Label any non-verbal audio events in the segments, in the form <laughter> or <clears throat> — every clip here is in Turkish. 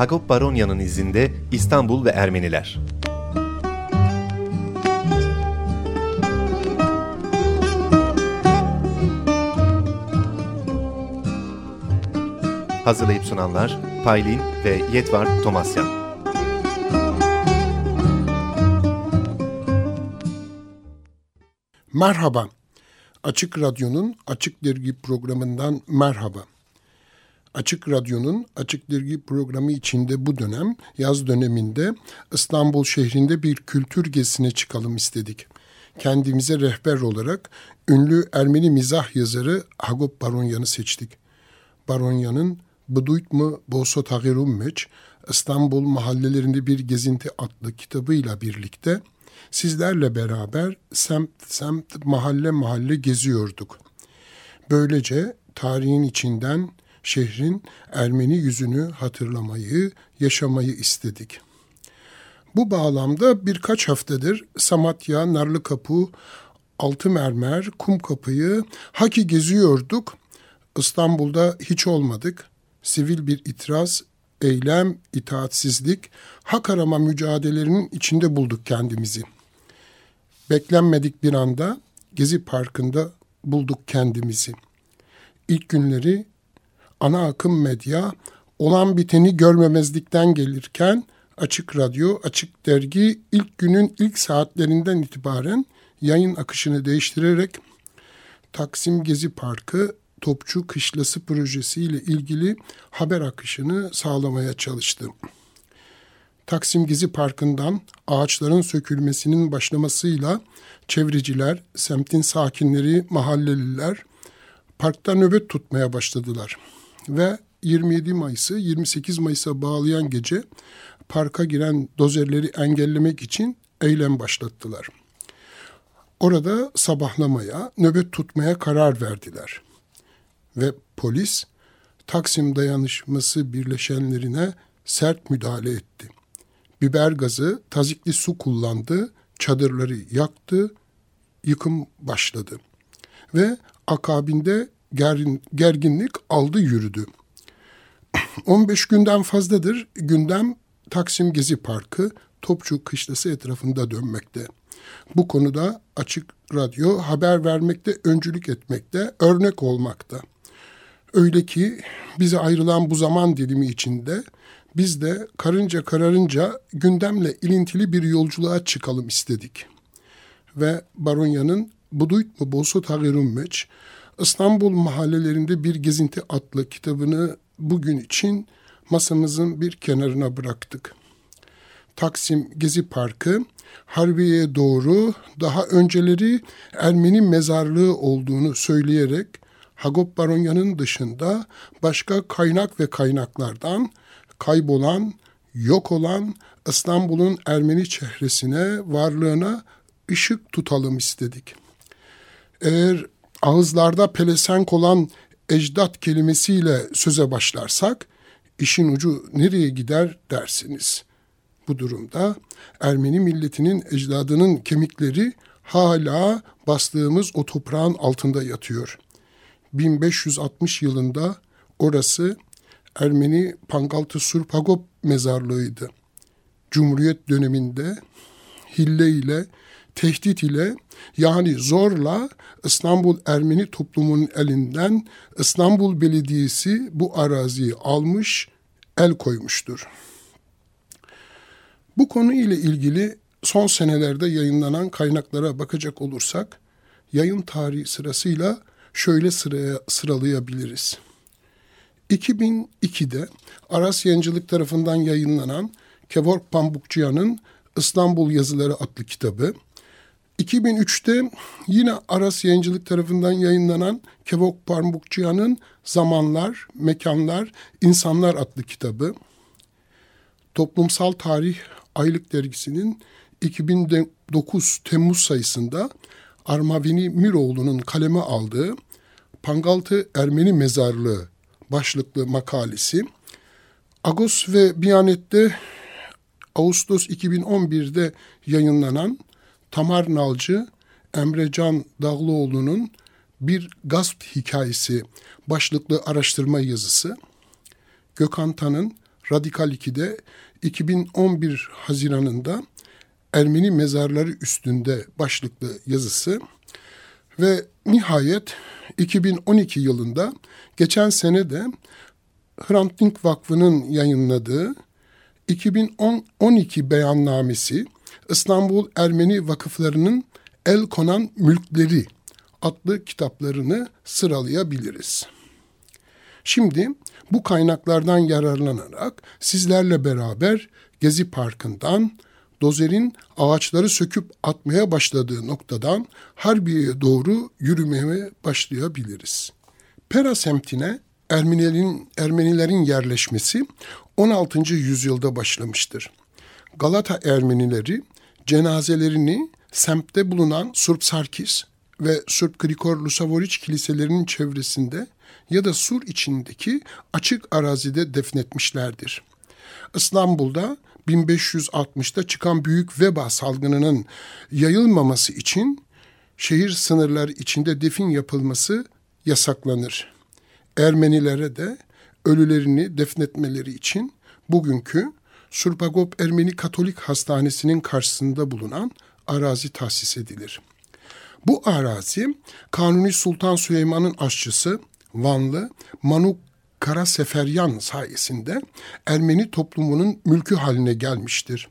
Hagop Baronya'nın izinde İstanbul ve Ermeniler. Hazırlayıp sunanlar Paylin ve Yetvar Tomasyan. Merhaba. Açık Radyo'nun Açık Dergi programından merhaba. Açık Radyo'nun Açık Dergi programı içinde bu dönem yaz döneminde İstanbul şehrinde bir kültür gezisine çıkalım istedik. Kendimize rehber olarak ünlü Ermeni mizah yazarı Hagop Baronyan'ı seçtik. Baronyan'ın Bıduyt mı Boso Tagirummeç İstanbul Mahallelerinde Bir Gezinti adlı kitabıyla birlikte sizlerle beraber semt semt mahalle mahalle geziyorduk. Böylece tarihin içinden şehrin Ermeni yüzünü hatırlamayı, yaşamayı istedik. Bu bağlamda birkaç haftadır Samatya, Narlıkapı, Altı Mermer, Kum Kapı'yı haki geziyorduk. İstanbul'da hiç olmadık. Sivil bir itiraz, eylem, itaatsizlik, hak arama mücadelelerinin içinde bulduk kendimizi. Beklenmedik bir anda Gezi Parkı'nda bulduk kendimizi. İlk günleri ana akım medya olan biteni görmemezlikten gelirken Açık Radyo, Açık Dergi ilk günün ilk saatlerinden itibaren yayın akışını değiştirerek Taksim Gezi Parkı Topçu Kışlası projesi ile ilgili haber akışını sağlamaya çalıştı. Taksim Gezi Parkı'ndan ağaçların sökülmesinin başlamasıyla çevreciler, semtin sakinleri, mahalleliler parkta nöbet tutmaya başladılar ve 27 Mayıs'ı 28 Mayıs'a bağlayan gece parka giren dozerleri engellemek için eylem başlattılar. Orada sabahlamaya, nöbet tutmaya karar verdiler. Ve polis Taksim dayanışması birleşenlerine sert müdahale etti. Biber gazı, tazikli su kullandı, çadırları yaktı, yıkım başladı. Ve akabinde gergin, gerginlik aldı yürüdü. <clears throat> 15 günden fazladır gündem Taksim Gezi Parkı Topçu Kışlası etrafında dönmekte. Bu konuda Açık Radyo haber vermekte, öncülük etmekte, örnek olmakta. Öyle ki bize ayrılan bu zaman dilimi içinde biz de karınca kararınca gündemle ilintili bir yolculuğa çıkalım istedik. Ve Baronya'nın Buduyt mu Bosu Tagirummeç İstanbul Mahallelerinde Bir Gezinti adlı kitabını bugün için masamızın bir kenarına bıraktık. Taksim Gezi Parkı Harbiye'ye doğru daha önceleri Ermeni mezarlığı olduğunu söyleyerek Hagop Baronya'nın dışında başka kaynak ve kaynaklardan kaybolan, yok olan İstanbul'un Ermeni çehresine, varlığına ışık tutalım istedik. Eğer ağızlarda pelesenk olan ecdat kelimesiyle söze başlarsak işin ucu nereye gider dersiniz. Bu durumda Ermeni milletinin ecdadının kemikleri hala bastığımız o toprağın altında yatıyor. 1560 yılında orası Ermeni Pangaltı Surpagop mezarlığıydı. Cumhuriyet döneminde hille ile tehdit ile yani zorla İstanbul Ermeni toplumunun elinden İstanbul Belediyesi bu araziyi almış, el koymuştur. Bu konu ile ilgili son senelerde yayınlanan kaynaklara bakacak olursak yayın tarihi sırasıyla şöyle sıraya sıralayabiliriz. 2002'de Aras Yayıncılık tarafından yayınlanan Kevork Pambukçuyan'ın İstanbul Yazıları adlı kitabı, 2003'te yine Aras Yayıncılık tarafından yayınlanan Kevok Parmukçuyan'ın Zamanlar, Mekanlar, İnsanlar adlı kitabı, Toplumsal Tarih Aylık Dergisi'nin 2009 Temmuz sayısında Armavini Miroğlu'nun kaleme aldığı Pangaltı Ermeni Mezarlığı başlıklı makalesi, Agos ve Biyanet'te Ağustos 2011'de yayınlanan Tamar Nalcı, Emrecan Dağlıoğlu'nun bir gasp hikayesi başlıklı araştırma yazısı, Gökhan Tan'ın Radikal 2'de 2011 Haziran'ında Ermeni mezarları üstünde başlıklı yazısı ve nihayet 2012 yılında geçen sene de Hrant Dink Vakfı'nın yayınladığı 2012 beyannamesi İstanbul Ermeni Vakıflarının El Konan Mülkleri adlı kitaplarını sıralayabiliriz. Şimdi bu kaynaklardan yararlanarak sizlerle beraber Gezi Parkı'ndan dozerin ağaçları söküp atmaya başladığı noktadan Harbiye'ye doğru yürümeye başlayabiliriz. Pera semtine Ermenilerin, Ermenilerin yerleşmesi 16. yüzyılda başlamıştır. Galata Ermenileri cenazelerini semtte bulunan Surp Sarkis ve Surp Grigor Lusavoriç kiliselerinin çevresinde ya da sur içindeki açık arazide defnetmişlerdir. İstanbul'da 1560'da çıkan büyük veba salgınının yayılmaması için şehir sınırları içinde defin yapılması yasaklanır. Ermenilere de ölülerini defnetmeleri için bugünkü Surpagop Ermeni Katolik Hastanesi'nin karşısında bulunan arazi tahsis edilir. Bu arazi Kanuni Sultan Süleyman'ın aşçısı Vanlı Manuk Kara Seferyan sayesinde Ermeni toplumunun mülkü haline gelmiştir.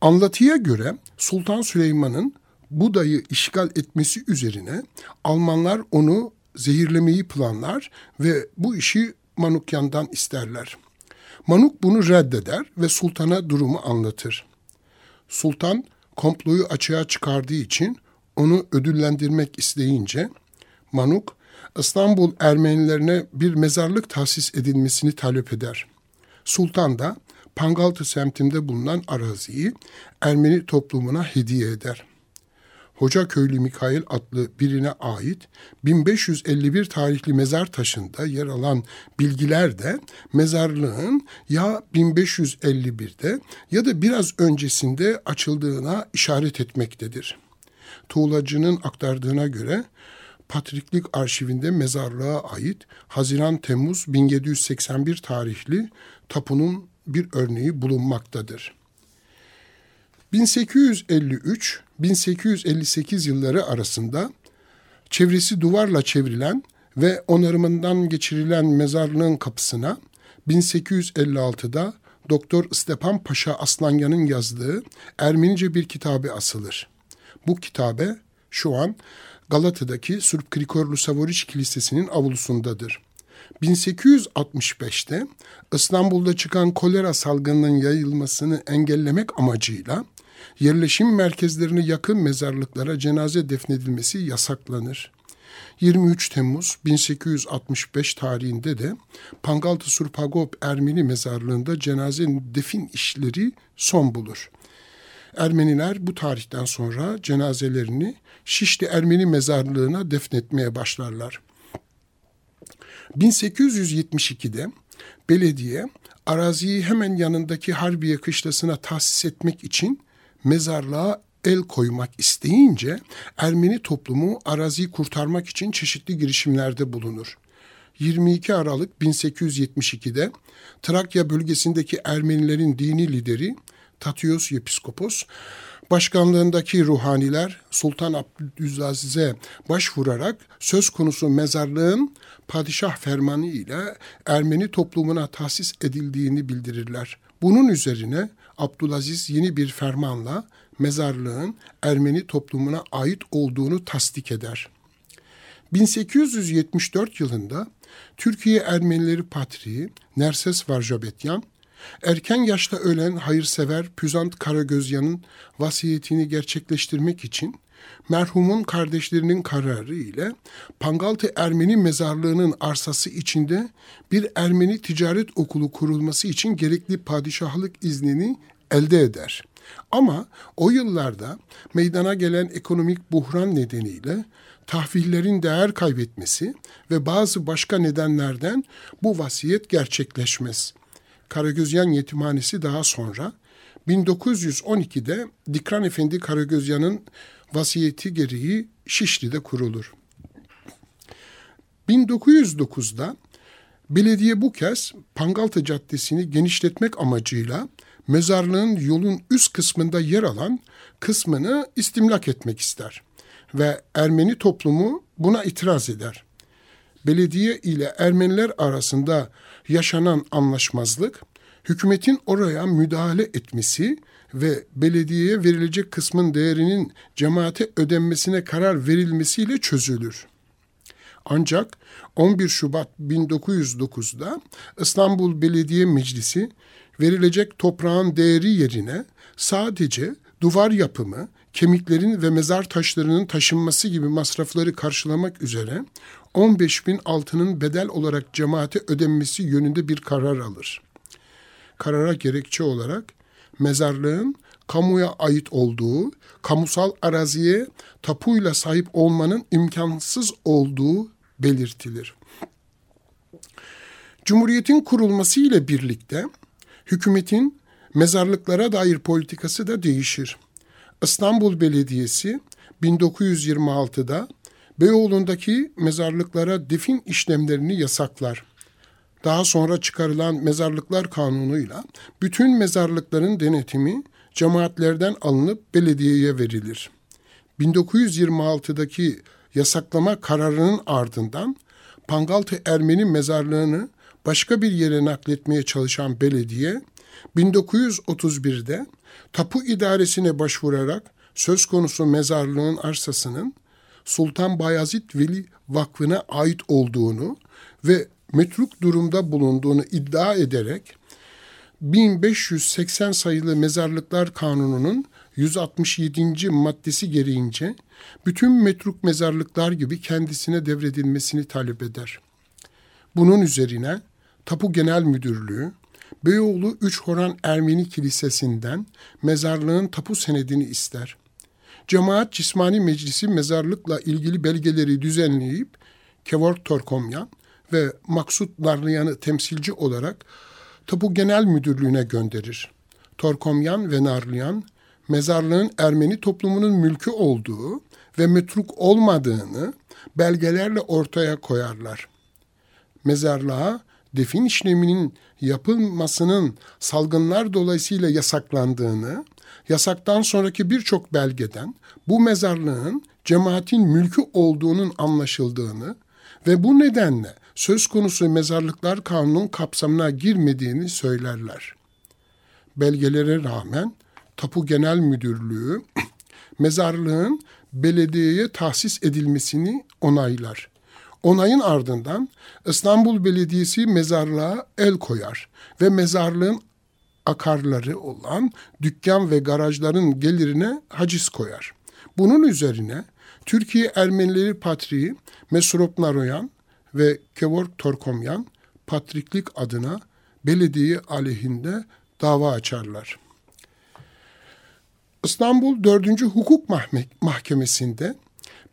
Anlatıya göre Sultan Süleyman'ın Buda'yı işgal etmesi üzerine Almanlar onu zehirlemeyi planlar ve bu işi Manukyan'dan isterler. Manuk bunu reddeder ve sultana durumu anlatır. Sultan komployu açığa çıkardığı için onu ödüllendirmek isteyince Manuk İstanbul Ermenilerine bir mezarlık tahsis edilmesini talep eder. Sultan da Pangaltı semtinde bulunan araziyi Ermeni toplumuna hediye eder. Hoca Köylü Mikail adlı birine ait 1551 tarihli mezar taşında yer alan bilgiler de mezarlığın ya 1551'de ya da biraz öncesinde açıldığına işaret etmektedir. Tuğlacı'nın aktardığına göre Patriklik arşivinde mezarlığa ait Haziran-Temmuz 1781 tarihli tapunun bir örneği bulunmaktadır. 1853-1858 yılları arasında çevresi duvarla çevrilen ve onarımından geçirilen mezarlığın kapısına 1856'da Doktor Stepan Paşa Aslanyan'ın yazdığı Ermenice bir kitabe asılır. Bu kitabe şu an Galata'daki Surp Krikorlu Savoriç Kilisesi'nin avlusundadır. 1865'te İstanbul'da çıkan kolera salgınının yayılmasını engellemek amacıyla yerleşim merkezlerine yakın mezarlıklara cenaze defnedilmesi yasaklanır. 23 Temmuz 1865 tarihinde de Pangaltı Surpagop Ermeni mezarlığında cenaze defin işleri son bulur. Ermeniler bu tarihten sonra cenazelerini Şişli Ermeni mezarlığına defnetmeye başlarlar. 1872'de belediye araziyi hemen yanındaki Harbiye kışlasına tahsis etmek için mezarlığa el koymak isteyince Ermeni toplumu araziyi kurtarmak için çeşitli girişimlerde bulunur. 22 Aralık 1872'de Trakya bölgesindeki Ermenilerin dini lideri Tatios Yepiskopos başkanlığındaki ruhaniler Sultan Abdülaziz'e başvurarak söz konusu mezarlığın padişah fermanı ile Ermeni toplumuna tahsis edildiğini bildirirler. Bunun üzerine Abdülaziz yeni bir fermanla mezarlığın Ermeni toplumuna ait olduğunu tasdik eder. 1874 yılında Türkiye Ermenileri Patriği Nerses Varjabetyan Erken yaşta ölen hayırsever Püzant Karagözyan'ın vasiyetini gerçekleştirmek için merhumun kardeşlerinin kararı ile Pangaltı Ermeni mezarlığının arsası içinde bir Ermeni ticaret okulu kurulması için gerekli padişahlık iznini elde eder. Ama o yıllarda meydana gelen ekonomik buhran nedeniyle tahvillerin değer kaybetmesi ve bazı başka nedenlerden bu vasiyet gerçekleşmez. Karagözyan Yetimhanesi daha sonra 1912'de Dikran Efendi Karagözyan'ın vasiyeti gereği Şişli'de kurulur. 1909'da Belediye bu kez Pangaltı Caddesi'ni genişletmek amacıyla mezarlığın yolun üst kısmında yer alan kısmını istimlak etmek ister ve Ermeni toplumu buna itiraz eder. Belediye ile Ermeniler arasında yaşanan anlaşmazlık, hükümetin oraya müdahale etmesi ve belediyeye verilecek kısmın değerinin cemaate ödenmesine karar verilmesiyle çözülür. Ancak 11 Şubat 1909'da İstanbul Belediye Meclisi verilecek toprağın değeri yerine sadece duvar yapımı, kemiklerin ve mezar taşlarının taşınması gibi masrafları karşılamak üzere 15 bin altının bedel olarak cemaate ödenmesi yönünde bir karar alır. Karara gerekçe olarak mezarlığın kamuya ait olduğu, kamusal araziye tapuyla sahip olmanın imkansız olduğu belirtilir. Cumhuriyetin kurulması ile birlikte hükümetin mezarlıklara dair politikası da değişir. İstanbul Belediyesi 1926'da Beyoğlu'ndaki mezarlıklara defin işlemlerini yasaklar. Daha sonra çıkarılan mezarlıklar kanunuyla bütün mezarlıkların denetimi cemaatlerden alınıp belediyeye verilir. 1926'daki yasaklama kararının ardından Pangaltı Ermeni mezarlığını başka bir yere nakletmeye çalışan belediye 1931'de tapu idaresine başvurarak söz konusu mezarlığın arsasının Sultan Bayezid Veli Vakfı'na ait olduğunu ve metruk durumda bulunduğunu iddia ederek 1580 sayılı Mezarlıklar Kanunu'nun 167. maddesi gereğince bütün metruk mezarlıklar gibi kendisine devredilmesini talep eder. Bunun üzerine Tapu Genel Müdürlüğü Beyoğlu Üç Horan Ermeni Kilisesi'nden mezarlığın tapu senedini ister. Cemaat Cismani Meclisi mezarlıkla ilgili belgeleri düzenleyip Kevort Torkomyan ve Maksut Narlıyan'ı temsilci olarak Tapu Genel Müdürlüğü'ne gönderir. Torkomyan ve Narlıyan mezarlığın Ermeni toplumunun mülkü olduğu ve metruk olmadığını belgelerle ortaya koyarlar. Mezarlığa defin işleminin yapılmasının salgınlar dolayısıyla yasaklandığını, yasaktan sonraki birçok belgeden bu mezarlığın cemaatin mülkü olduğunun anlaşıldığını ve bu nedenle söz konusu mezarlıklar kanunun kapsamına girmediğini söylerler. Belgelere rağmen Tapu Genel Müdürlüğü <clears throat> mezarlığın belediyeye tahsis edilmesini onaylar. Onayın ardından İstanbul Belediyesi mezarlığa el koyar ve mezarlığın akarları olan dükkan ve garajların gelirine haciz koyar. Bunun üzerine Türkiye Ermenileri Patriği Mesrop Naroyan ve Kevork Torkomyan patriklik adına belediye aleyhinde dava açarlar. İstanbul 4. Hukuk Mahkemesi'nde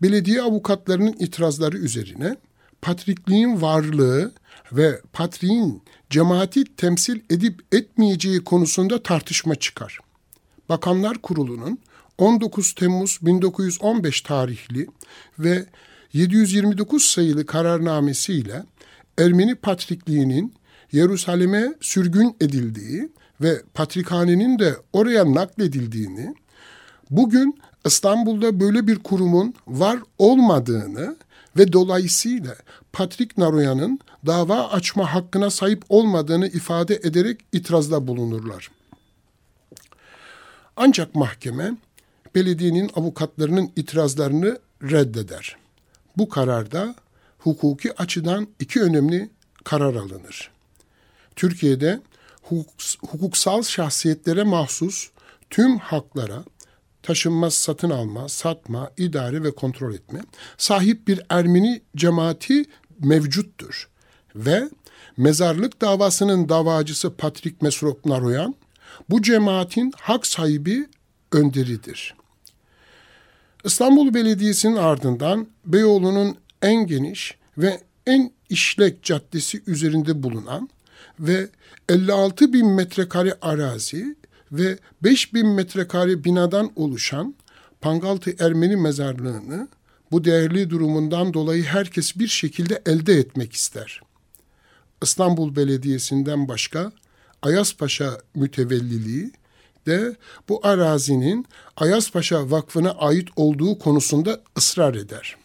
belediye avukatlarının itirazları üzerine patrikliğin varlığı ve patriğin cemaati temsil edip etmeyeceği konusunda tartışma çıkar. Bakanlar Kurulu'nun 19 Temmuz 1915 tarihli ve 729 sayılı kararnamesiyle Ermeni patrikliğinin Yerusalim'e sürgün edildiği ve patrikhanenin de oraya nakledildiğini, bugün İstanbul'da böyle bir kurumun var olmadığını ve dolayısıyla Patrik Naroyan'ın dava açma hakkına sahip olmadığını ifade ederek itirazda bulunurlar. Ancak mahkeme belediyenin avukatlarının itirazlarını reddeder. Bu kararda hukuki açıdan iki önemli karar alınır. Türkiye'de hukuksal şahsiyetlere mahsus tüm haklara taşınma, satın alma, satma, idare ve kontrol etme sahip bir Ermeni cemaati mevcuttur. Ve mezarlık davasının davacısı Patrik Mesrop Naroyan bu cemaatin hak sahibi önderidir. İstanbul Belediyesi'nin ardından Beyoğlu'nun en geniş ve en işlek caddesi üzerinde bulunan ve 56 bin metrekare arazi ve 5 bin metrekare binadan oluşan Pangaltı Ermeni mezarlığını bu değerli durumundan dolayı herkes bir şekilde elde etmek ister. İstanbul Belediyesi'nden başka Ayaspaşa mütevelliliği de bu arazinin Ayaspaşa Vakfı'na ait olduğu konusunda ısrar eder.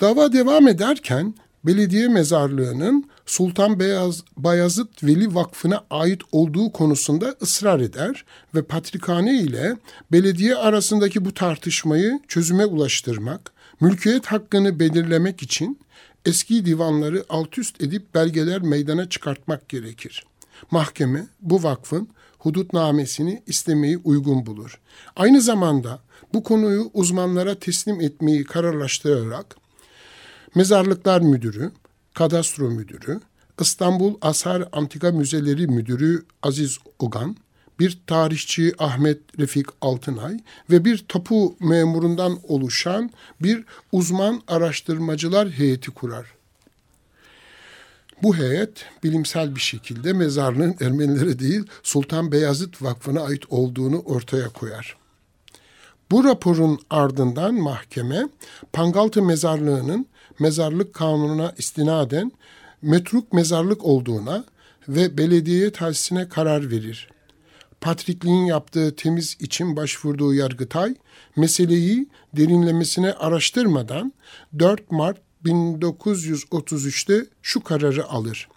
Dava devam ederken belediye mezarlığının Sultan Beyaz, Bayazıt Veli Vakfı'na ait olduğu konusunda ısrar eder ve Patrikhane ile belediye arasındaki bu tartışmayı çözüme ulaştırmak, mülkiyet hakkını belirlemek için eski divanları alt üst edip belgeler meydana çıkartmak gerekir. Mahkeme bu vakfın hudutnamesini istemeyi uygun bulur. Aynı zamanda bu konuyu uzmanlara teslim etmeyi kararlaştırarak Mezarlıklar Müdürü, Kadastro Müdürü, İstanbul Asar Antika Müzeleri Müdürü Aziz Ogan, bir tarihçi Ahmet Refik Altınay ve bir tapu memurundan oluşan bir uzman araştırmacılar heyeti kurar. Bu heyet bilimsel bir şekilde mezarlığın Ermenilere değil Sultan Beyazıt Vakfı'na ait olduğunu ortaya koyar. Bu raporun ardından mahkeme Pangaltı mezarlığının mezarlık kanununa istinaden metruk mezarlık olduğuna ve belediyeye tahsisine karar verir. Patrikliğin yaptığı temiz için başvurduğu Yargıtay, meseleyi derinlemesine araştırmadan 4 Mart 1933'te şu kararı alır.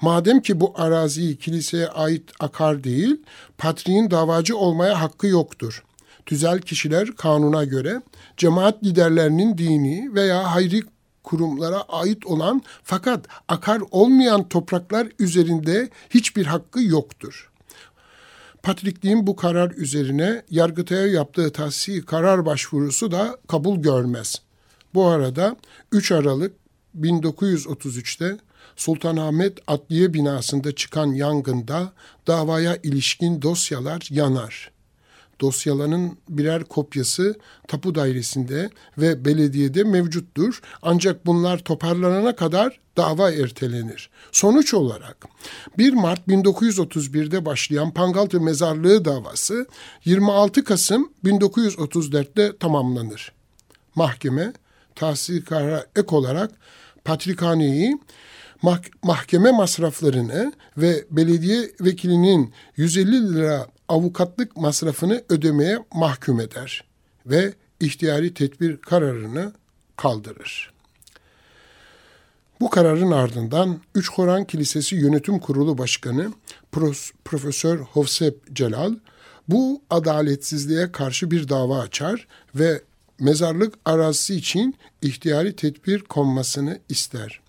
Madem ki bu araziyi kiliseye ait akar değil, patriğin davacı olmaya hakkı yoktur. Tüzel kişiler kanuna göre cemaat liderlerinin dini veya hayri kurumlara ait olan fakat akar olmayan topraklar üzerinde hiçbir hakkı yoktur. Patrikliğin bu karar üzerine Yargıtay'a yaptığı tahsiyi karar başvurusu da kabul görmez. Bu arada 3 Aralık 1933'te Sultanahmet Adliye binasında çıkan yangında davaya ilişkin dosyalar yanar dosyaların birer kopyası tapu dairesinde ve belediyede mevcuttur. Ancak bunlar toparlanana kadar dava ertelenir. Sonuç olarak 1 Mart 1931'de başlayan Pangaltı Mezarlığı davası 26 Kasım 1934'te tamamlanır. Mahkeme tahsil karara ek olarak Patrikhaneyi mahkeme masraflarını ve belediye vekilinin 150 lira avukatlık masrafını ödemeye mahkum eder ve ihtiyari tedbir kararını kaldırır. Bu kararın ardından Üç Koran Kilisesi Yönetim Kurulu Başkanı Profesör Hovsep Celal bu adaletsizliğe karşı bir dava açar ve mezarlık arazisi için ihtiyari tedbir konmasını ister.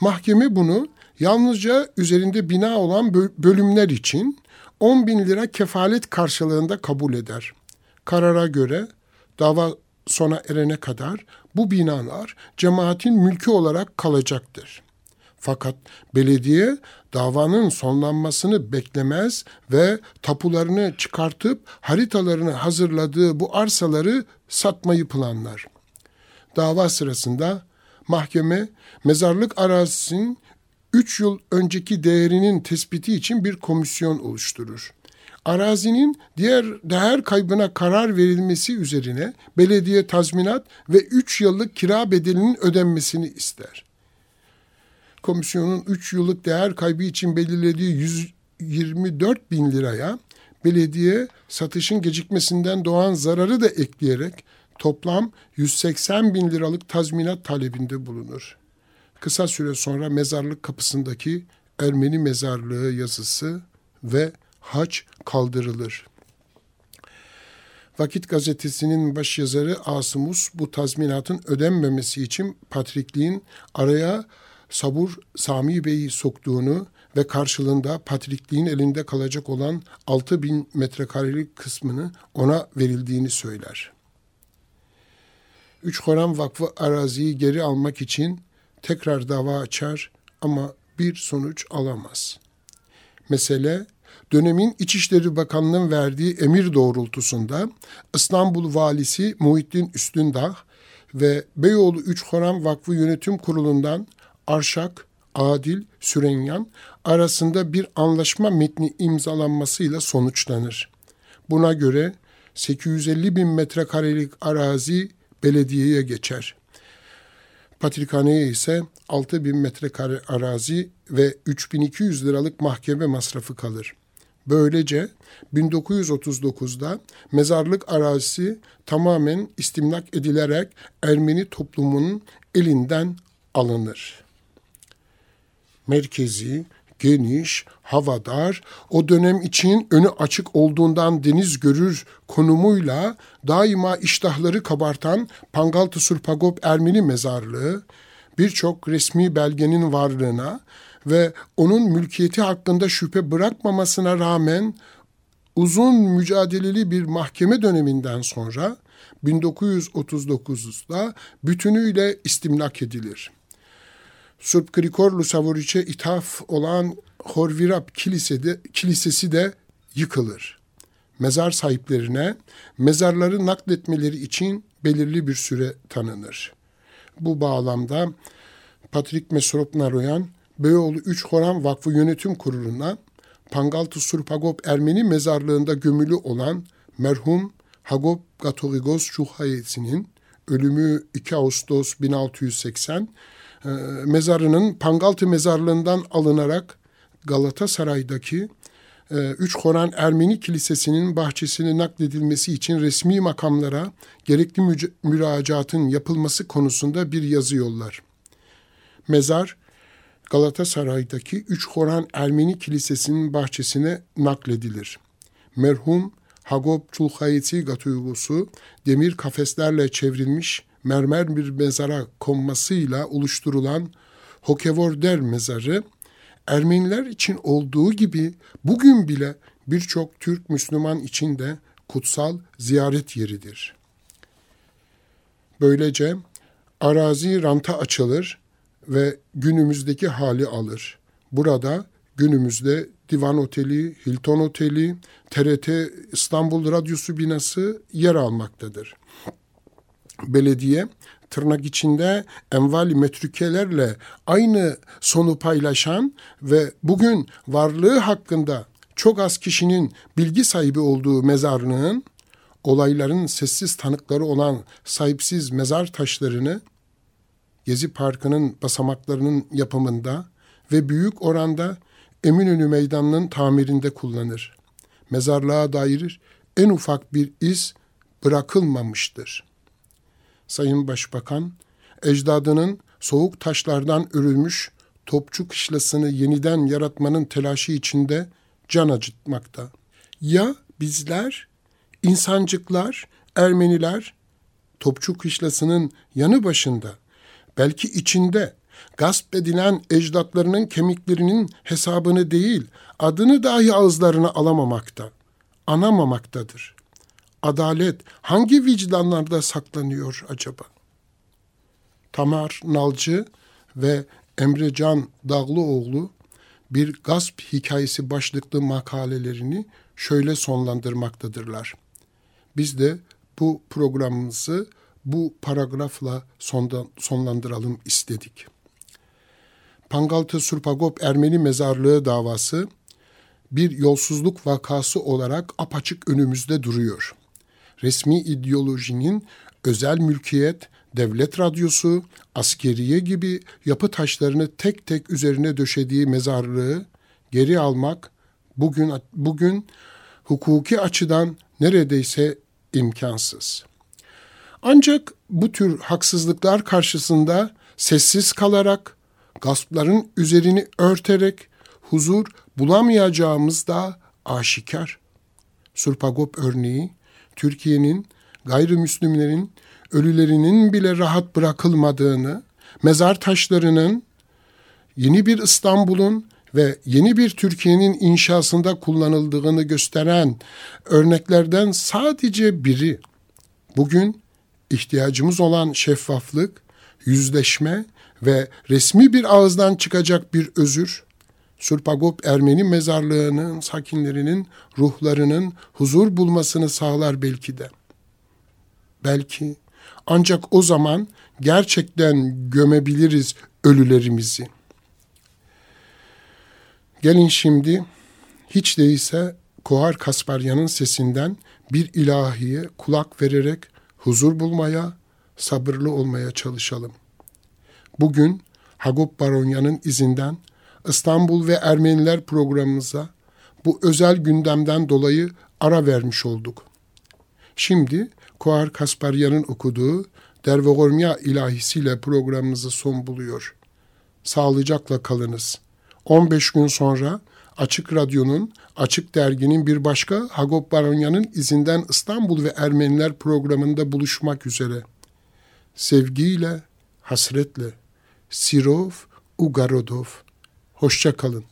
Mahkeme bunu yalnızca üzerinde bina olan bölümler için 10 bin lira kefalet karşılığında kabul eder. Karara göre dava sona erene kadar bu binalar cemaatin mülkü olarak kalacaktır. Fakat belediye davanın sonlanmasını beklemez ve tapularını çıkartıp haritalarını hazırladığı bu arsaları satmayı planlar. Dava sırasında mahkeme mezarlık arazisinin 3 yıl önceki değerinin tespiti için bir komisyon oluşturur. Arazinin diğer değer kaybına karar verilmesi üzerine belediye tazminat ve 3 yıllık kira bedelinin ödenmesini ister. Komisyonun 3 yıllık değer kaybı için belirlediği 124 bin liraya belediye satışın gecikmesinden doğan zararı da ekleyerek toplam 180 bin liralık tazminat talebinde bulunur. Kısa süre sonra mezarlık kapısındaki Ermeni mezarlığı yazısı ve haç kaldırılır. Vakit gazetesinin başyazarı Asımus bu tazminatın ödenmemesi için Patrikliğin araya Sabur Sami Bey'i soktuğunu ve karşılığında Patrikliğin elinde kalacak olan 6 bin metrekarelik kısmını ona verildiğini söyler. Üç Koran Vakfı araziyi geri almak için tekrar dava açar ama bir sonuç alamaz. Mesele dönemin İçişleri Bakanlığı'nın verdiği emir doğrultusunda İstanbul Valisi Muhittin Üstündağ ve Beyoğlu Üç Koran Vakfı Yönetim Kurulu'ndan Arşak, Adil, Sürenyan arasında bir anlaşma metni imzalanmasıyla sonuçlanır. Buna göre 850 bin metrekarelik arazi belediyeye geçer. Patrikhaneye ise 6000 metrekare arazi ve 3200 liralık mahkeme masrafı kalır. Böylece 1939'da mezarlık arazisi tamamen istimlak edilerek Ermeni toplumunun elinden alınır. Merkezi, geniş, havadar, o dönem için önü açık olduğundan deniz görür konumuyla daima iştahları kabartan Pangaltı Surpagop Ermeni mezarlığı, birçok resmi belgenin varlığına ve onun mülkiyeti hakkında şüphe bırakmamasına rağmen uzun mücadeleli bir mahkeme döneminden sonra 1939'da bütünüyle istimlak edilir. Sırp Grikorlu Savoriç'e ithaf olan Horvirap kilisede, kilisesi de yıkılır. Mezar sahiplerine mezarları nakletmeleri için belirli bir süre tanınır. Bu bağlamda Patrik Mesrop Naroyan, Beyoğlu 3 Horan Vakfı Yönetim Kurulu'na Pangaltı Surpagop Ermeni mezarlığında gömülü olan merhum Hagop Gatorigos Çuhayesi'nin ölümü 2 Ağustos 1680 e, mezarının Pangaltı mezarlığından alınarak Galatasaray'daki e, Üç Koran Ermeni Kilisesi'nin bahçesine nakledilmesi için resmi makamlara gerekli müracaatın yapılması konusunda bir yazı yollar. Mezar Galatasaray'daki Üç Koran Ermeni Kilisesi'nin bahçesine nakledilir. Merhum Hagop Çulhayeti Gatuygusu demir kafeslerle çevrilmiş mermer bir mezara konmasıyla oluşturulan Hokevorder mezarı Ermeniler için olduğu gibi bugün bile birçok Türk Müslüman için de kutsal ziyaret yeridir. Böylece arazi ranta açılır ve günümüzdeki hali alır. Burada günümüzde Divan Oteli, Hilton Oteli, TRT İstanbul Radyosu binası yer almaktadır. Belediye tırnak içinde envali metrükelerle aynı sonu paylaşan ve bugün varlığı hakkında çok az kişinin bilgi sahibi olduğu mezarlığın olayların sessiz tanıkları olan sahipsiz mezar taşlarını Gezi Parkı'nın basamaklarının yapımında ve büyük oranda Eminönü Meydanı'nın tamirinde kullanır. Mezarlığa dair en ufak bir iz bırakılmamıştır. Sayın Başbakan, ecdadının soğuk taşlardan örülmüş topçu kışlasını yeniden yaratmanın telaşı içinde can acıtmakta. Ya bizler, insancıklar, Ermeniler, topçu kışlasının yanı başında belki içinde gasp edilen ecdatlarının kemiklerinin hesabını değil, adını dahi ağızlarına alamamakta, anamamaktadır. Adalet hangi vicdanlarda saklanıyor acaba? Tamar Nalcı ve Emrecan Dağlıoğlu bir gasp hikayesi başlıklı makalelerini şöyle sonlandırmaktadırlar. Biz de bu programımızı bu paragrafla sonlandıralım istedik. Pangaltı Surpagop Ermeni Mezarlığı davası bir yolsuzluk vakası olarak apaçık önümüzde duruyor. Resmi ideolojinin özel mülkiyet, devlet radyosu, askeriye gibi yapı taşlarını tek tek üzerine döşediği mezarlığı geri almak bugün bugün hukuki açıdan neredeyse imkansız.'' Ancak bu tür haksızlıklar karşısında sessiz kalarak, gaspların üzerini örterek huzur bulamayacağımız da aşikar. Surpagop örneği Türkiye'nin gayrimüslimlerin ölülerinin bile rahat bırakılmadığını, mezar taşlarının yeni bir İstanbul'un ve yeni bir Türkiye'nin inşasında kullanıldığını gösteren örneklerden sadece biri. Bugün ihtiyacımız olan şeffaflık, yüzleşme ve resmi bir ağızdan çıkacak bir özür, Surpagop Ermeni mezarlığının sakinlerinin ruhlarının huzur bulmasını sağlar belki de. Belki ancak o zaman gerçekten gömebiliriz ölülerimizi. Gelin şimdi hiç değilse Kohar Kasparyan'ın sesinden bir ilahiye kulak vererek huzur bulmaya, sabırlı olmaya çalışalım. Bugün Hagop Baronya'nın izinden İstanbul ve Ermeniler programımıza bu özel gündemden dolayı ara vermiş olduk. Şimdi Koar Kasparyan'ın okuduğu Dervegormya ilahisiyle programımızı son buluyor. Sağlıcakla kalınız. 15 gün sonra Açık Radyo'nun, Açık Dergi'nin bir başka Hagop Baronya'nın izinden İstanbul ve Ermeniler programında buluşmak üzere. Sevgiyle, hasretle. Sirov Ugarodov. Hoşça kalın.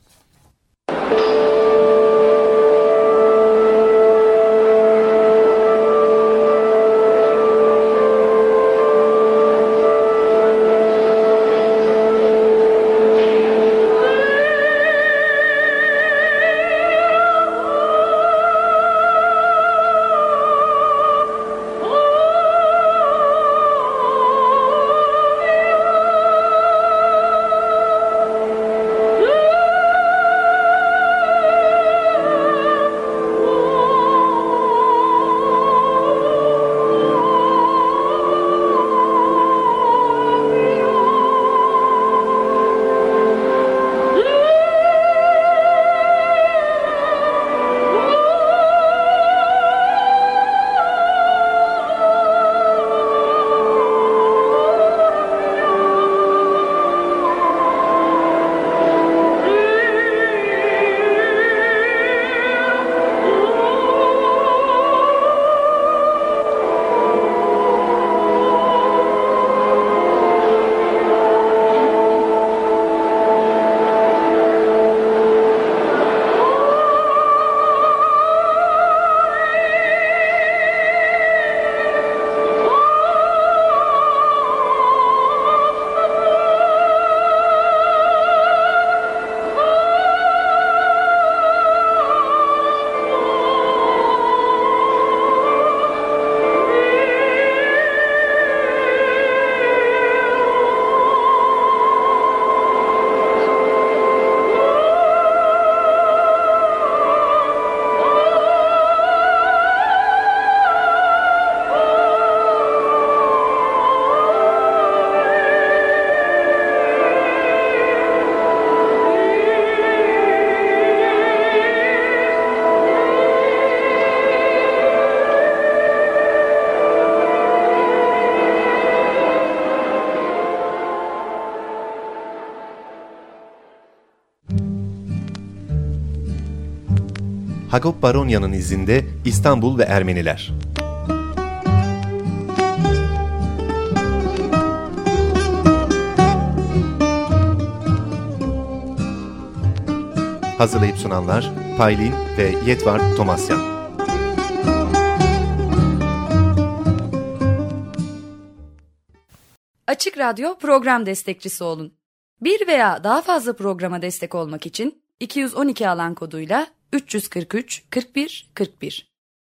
Hagop Baronya'nın izinde İstanbul ve Ermeniler. Hazırlayıp sunanlar Paylin ve Yetvart Tomasyan. Açık Radyo program destekçisi olun. Bir veya daha fazla programa destek olmak için 212 alan koduyla 343 41 41